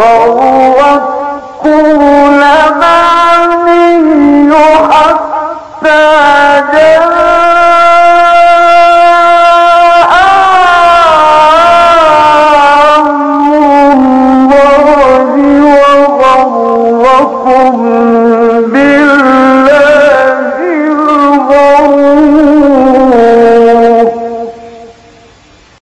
وغرتكم